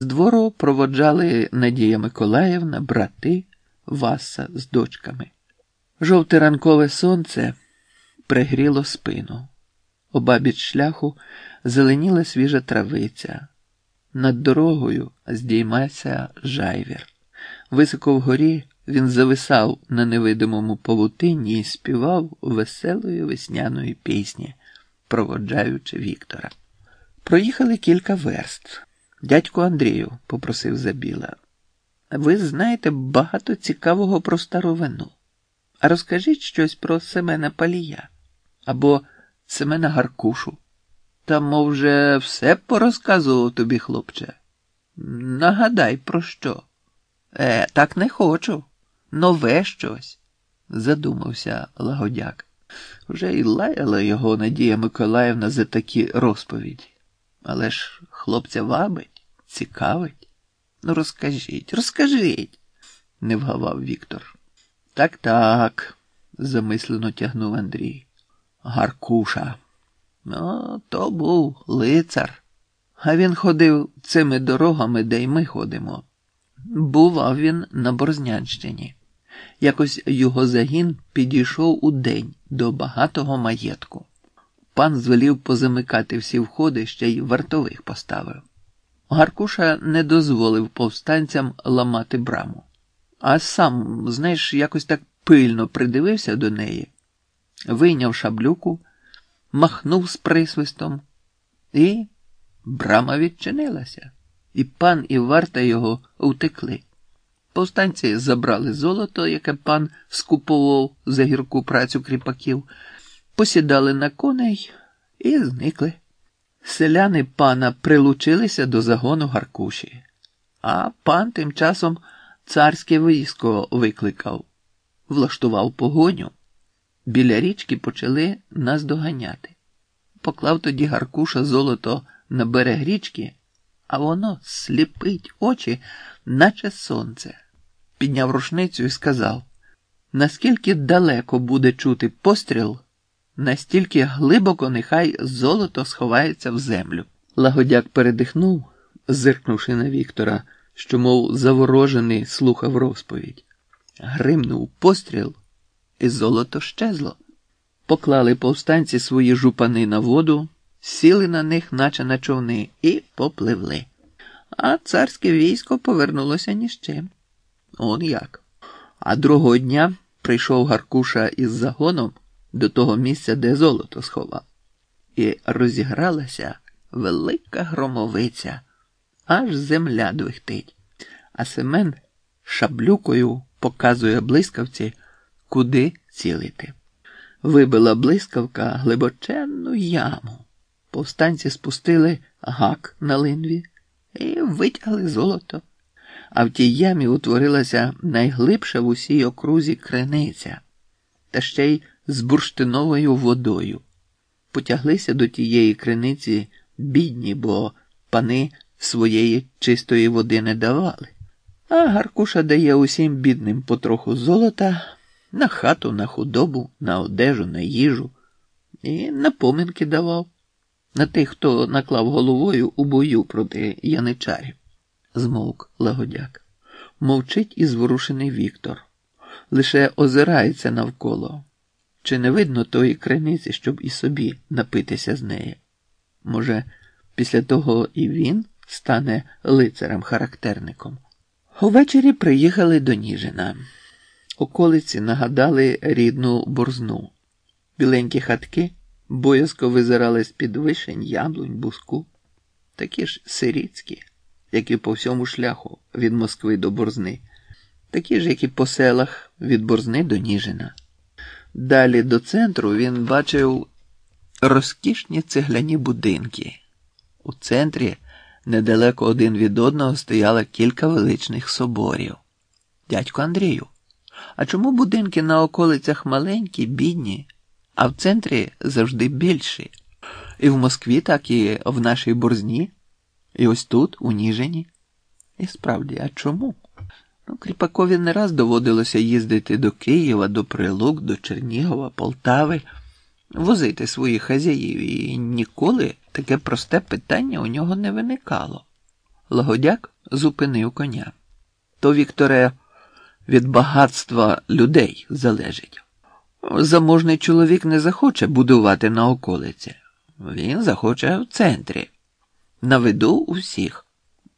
З двору проводжали Надія Миколаївна, брати, Васа з дочками. Жовте ранкове сонце пригріло спину. Обабіч шляху зеленіла свіжа травиця. Над дорогою здіймався жайвір. Високо вгорі він зависав на невидимому павутинні і співав веселої весняної пісні, проводжаючи Віктора. Проїхали кілька верст. Дядько Андрію, попросив Забіла, ви знаєте багато цікавого про старовину. А розкажіть щось про Семена Палія або Семена Гаркушу. Та, мов, вже все порозказував тобі, хлопче. Нагадай, про що? Е, так не хочу. Нове щось, задумався лагодяк. Вже й лаяла його Надія Миколаївна за такі розповіді. Але ж хлопця вабить, цікавить. Ну, розкажіть, розкажіть, не вгавав Віктор. Так, так, замислено тягнув Андрій. Гаркуша. Ну, то був лицар. А він ходив цими дорогами, де й ми ходимо. Бував він на Борзнянщині. Якось його загін підійшов у день до багатого маєтку. Пан звелів позамикати всі входи, ще й вартових поставив. Гаркуша не дозволив повстанцям ламати браму, а сам, знаєш, якось так пильно придивився до неї, вийняв шаблюку, махнув з присвистом, і брама відчинилася, і пан і варта його утекли. Повстанці забрали золото, яке пан скуповував за гірку працю кріпаків, посідали на коней і зникли. Селяни пана прилучилися до загону Гаркуші, а пан тим часом царське військо викликав, влаштував погоню. Біля річки почали нас доганяти. Поклав тоді Гаркуша золото на берег річки, а воно сліпить очі, наче сонце. Підняв рушницю і сказав: наскільки далеко буде чути постріл, настільки глибоко нехай золото сховається в землю. Лагодяк передихнув, зиркнувши на Віктора, що, мов заворожений, слухав розповідь. Гримнув постріл, і золото щезло. Поклали повстанці свої жупани на воду, сіли на них, наче на човни, і попливли. А царське військо повернулося ні з чим. Он як. А другого дня прийшов Гаркуша із загоном до того місця, де золото сховав, і розігралася велика громовиця, аж земля двихтить. А Семен шаблюкою показує блискавці, куди цілити. Вибила блискавка глибоченну яму. Повстанці спустили гак на линві і витягли золото. А в тій ямі утворилася найглибша в усій окрузі криниця, та ще й з бурштиновою водою. Потяглися до тієї криниці бідні, бо пани своєї чистої води не давали. А Гаркуша дає усім бідним потроху золота на хату, на худобу, на одежу, на їжу і на поминки давав, на тих, хто наклав головою у бою проти яничарів. Змовк лагодяк. Мовчить і зворушений Віктор. Лише озирається навколо. Чи не видно тої криниці, щоб і собі напитися з неї? Може, після того і він стане лицарем-характерником? Увечері приїхали до Ніжина. Околиці нагадали рідну борзну. Біленькі хатки боязко визирали з-під вишень, яблунь, буску, такі ж сиріцькі, як і по всьому шляху від Москви до Борзни, такі ж, як і по селах від Борзни до Ніжина. Далі до центру він бачив розкішні цегляні будинки. У центрі недалеко один від одного стояло кілька величних соборів. Дядько Андрію, а чому будинки на околицях маленькі, бідні, а в центрі завжди більші? І в Москві, так і в нашій борзні, і ось тут, у Ніжині. І справді, а чому? Ну, Кріпакові не раз доводилося їздити до Києва, до Прилук, до Чернігова, Полтави, возити свої хазяїв, і ніколи таке просте питання у нього не виникало. Лагодяк зупинив коня. То, Вікторе, від багатства людей залежить. Заможний чоловік не захоче будувати на околиці, він захоче в центрі, на виду усіх.